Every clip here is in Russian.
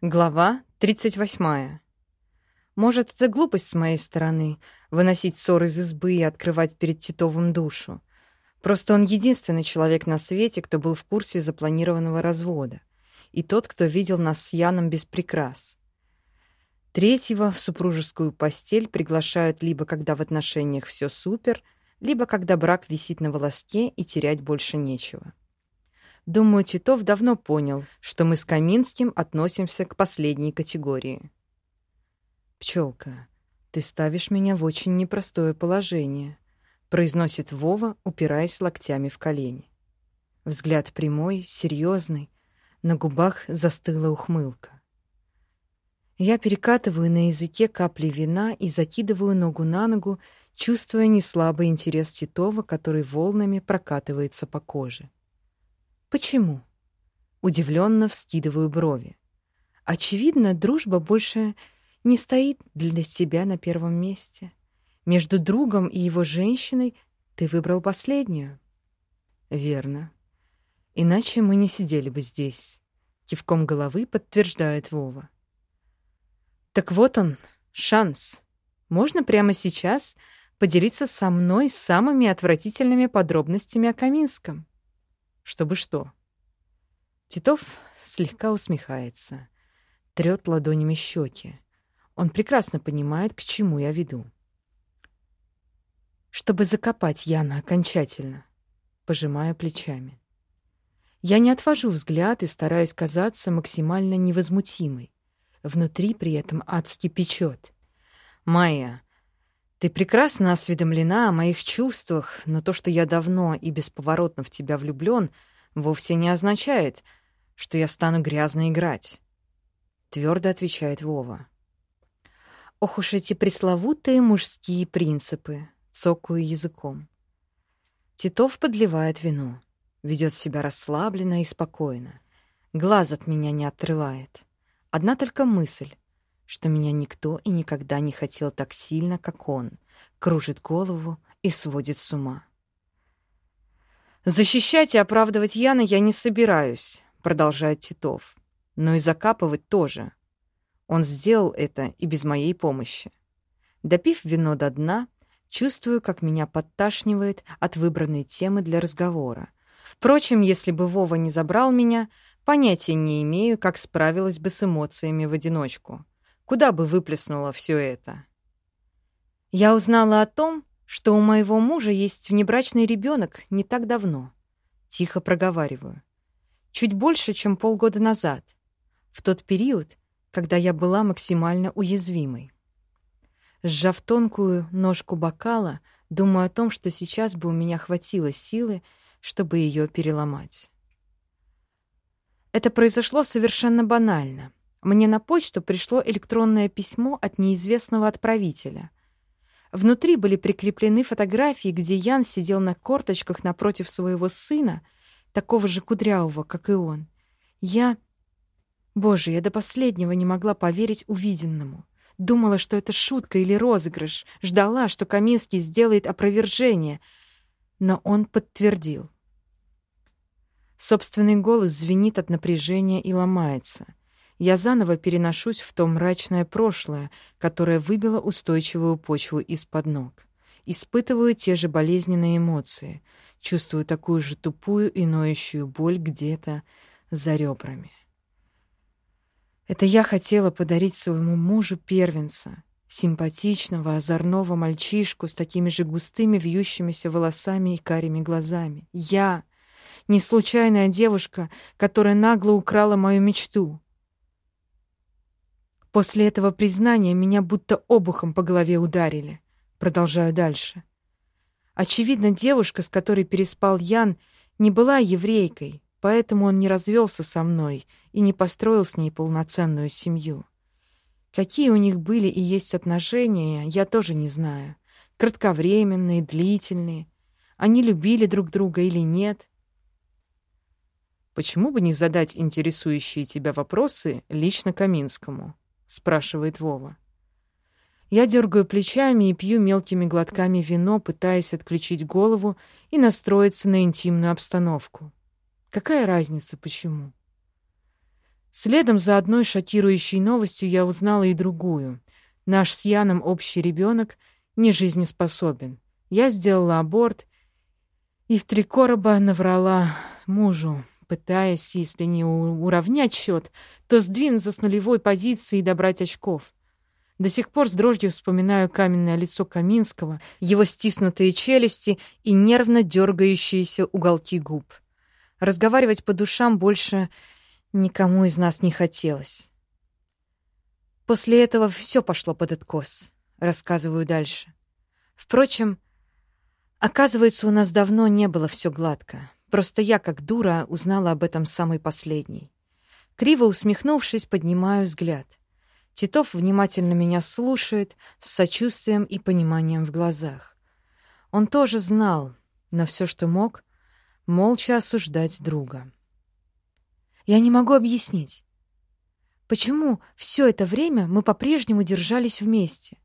Глава 38. Может, это глупость с моей стороны — выносить ссор из избы и открывать перед Титовым душу. Просто он единственный человек на свете, кто был в курсе запланированного развода. И тот, кто видел нас с Яном без прикрас. Третьего в супружескую постель приглашают либо когда в отношениях все супер, либо когда брак висит на волоске и терять больше нечего. Думаю, Титов давно понял, что мы с Каминским относимся к последней категории. «Пчелка, ты ставишь меня в очень непростое положение», — произносит Вова, упираясь локтями в колени. Взгляд прямой, серьезный, на губах застыла ухмылка. Я перекатываю на языке капли вина и закидываю ногу на ногу, чувствуя неслабый интерес Титова, который волнами прокатывается по коже. Почему? Удивленно вскидываю брови. Очевидно, дружба больше не стоит для себя на первом месте. Между другом и его женщиной ты выбрал последнюю. Верно. Иначе мы не сидели бы здесь. Кивком головы подтверждает Вова. Так вот он, шанс. Можно прямо сейчас поделиться со мной самыми отвратительными подробностями о Каминском. Чтобы что? Титов слегка усмехается, трёт ладонями щеки. Он прекрасно понимает, к чему я веду. Чтобы закопать Яна окончательно, пожимая плечами. Я не отвожу взгляд и стараюсь казаться максимально невозмутимой. Внутри при этом адски печет. «Майя, ты прекрасно осведомлена о моих чувствах, но то, что я давно и бесповоротно в тебя влюблён, вовсе не означает, что я стану грязно играть. Твёрдо отвечает Вова. Ох уж эти пресловутые мужские принципы, цокаю языком. Титов подливает вино, ведёт себя расслабленно и спокойно. Глаз от меня не отрывает. Одна только мысль что меня никто и никогда не хотел так сильно, как он, кружит голову и сводит с ума. «Защищать и оправдывать Яна я не собираюсь», — продолжает Титов. «Но и закапывать тоже. Он сделал это и без моей помощи. Допив вино до дна, чувствую, как меня подташнивает от выбранной темы для разговора. Впрочем, если бы Вова не забрал меня, понятия не имею, как справилась бы с эмоциями в одиночку. Куда бы выплеснула все это? Я узнала о том, что у моего мужа есть внебрачный ребенок не так давно. Тихо проговариваю. Чуть больше, чем полгода назад. В тот период, когда я была максимально уязвимой. Сжав тонкую ножку бокала, думаю о том, что сейчас бы у меня хватило силы, чтобы ее переломать. Это произошло совершенно банально. Мне на почту пришло электронное письмо от неизвестного отправителя. Внутри были прикреплены фотографии, где Ян сидел на корточках напротив своего сына, такого же кудрявого, как и он. Я... Боже, я до последнего не могла поверить увиденному. Думала, что это шутка или розыгрыш, ждала, что Каминский сделает опровержение, но он подтвердил. Собственный голос звенит от напряжения и ломается я заново переношусь в то мрачное прошлое, которое выбило устойчивую почву из-под ног. Испытываю те же болезненные эмоции, чувствую такую же тупую и ноющую боль где-то за ребрами. Это я хотела подарить своему мужу первенца, симпатичного, озорного мальчишку с такими же густыми вьющимися волосами и карими глазами. Я, не случайная девушка, которая нагло украла мою мечту. После этого признания меня будто обухом по голове ударили. Продолжаю дальше. Очевидно, девушка, с которой переспал Ян, не была еврейкой, поэтому он не развелся со мной и не построил с ней полноценную семью. Какие у них были и есть отношения, я тоже не знаю. Кратковременные, длительные. Они любили друг друга или нет. Почему бы не задать интересующие тебя вопросы лично Каминскому? Спрашивает Вова. Я дергаю плечами и пью мелкими глотками вино, пытаясь отключить голову и настроиться на интимную обстановку. Какая разница, почему? Следом за одной шокирующей новостью я узнала и другую. Наш с Яном общий ребенок не жизнеспособен. Я сделала аборт и в три короба наврала мужу, пытаясь, если не уравнять счет, то сдвинуться с нулевой позиции и добрать очков. До сих пор с дрожью вспоминаю каменное лицо Каминского, его стиснутые челюсти и нервно дергающиеся уголки губ. Разговаривать по душам больше никому из нас не хотелось. После этого все пошло под откос. Рассказываю дальше. Впрочем, оказывается, у нас давно не было все гладко. Просто я, как дура, узнала об этом самый последний. Криво усмехнувшись, поднимаю взгляд. Титов внимательно меня слушает, с сочувствием и пониманием в глазах. Он тоже знал, но все, что мог, молча осуждать друга. Я не могу объяснить, почему все это время мы по-прежнему держались вместе.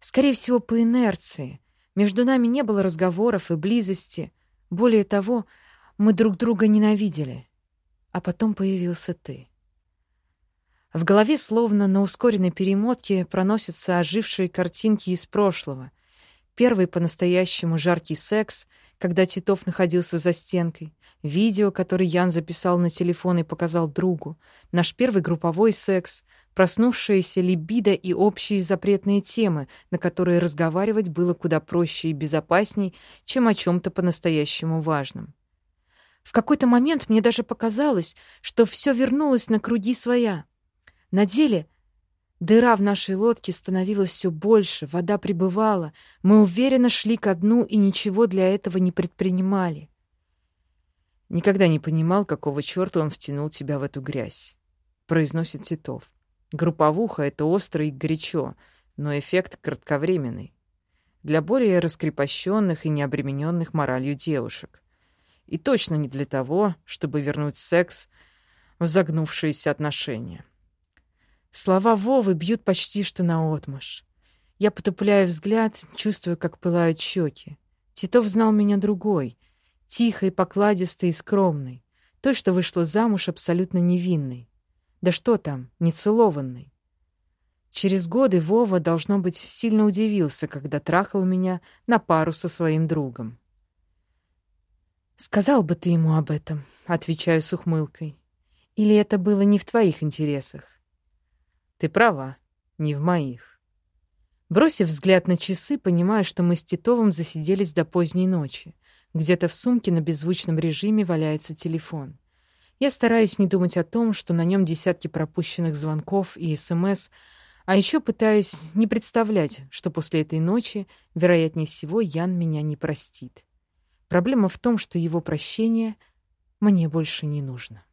Скорее всего, по инерции. Между нами не было разговоров и близости. Более того, мы друг друга ненавидели. А потом появился ты. В голове словно на ускоренной перемотке проносятся ожившие картинки из прошлого. Первый по-настоящему жаркий секс, когда Титов находился за стенкой. Видео, которое Ян записал на телефон и показал другу. Наш первый групповой секс. Проснувшаяся либидо и общие запретные темы, на которые разговаривать было куда проще и безопасней, чем о чем-то по-настоящему важном. В какой-то момент мне даже показалось, что все вернулось на круги своя — на деле дыра в нашей лодке становилась все больше, вода прибывала, мы уверенно шли ко дну и ничего для этого не предпринимали. Никогда не понимал, какого черта он втянул тебя в эту грязь, произносит Титов. Групповуха — это остро и горячо, но эффект кратковременный. Для более раскрепощенных и необремененных моралью девушек. И точно не для того, чтобы вернуть секс в загнувшиеся отношения. Слова Вовы бьют почти что наотмашь. Я потупляю взгляд, чувствую, как пылают щеки. Титов знал меня другой, тихой, покладистой и скромной, той, что вышла замуж абсолютно невинной. Да что там, нецелованной. Через годы Вова, должно быть, сильно удивился, когда трахал меня на пару со своим другом. «Сказал бы ты ему об этом», — отвечаю с ухмылкой. «Или это было не в твоих интересах?» Ты права, не в моих. Бросив взгляд на часы, понимаю, что мы с Титовым засиделись до поздней ночи. Где-то в сумке на беззвучном режиме валяется телефон. Я стараюсь не думать о том, что на нем десятки пропущенных звонков и СМС, а еще пытаюсь не представлять, что после этой ночи, вероятнее всего, Ян меня не простит. Проблема в том, что его прощение мне больше не нужно.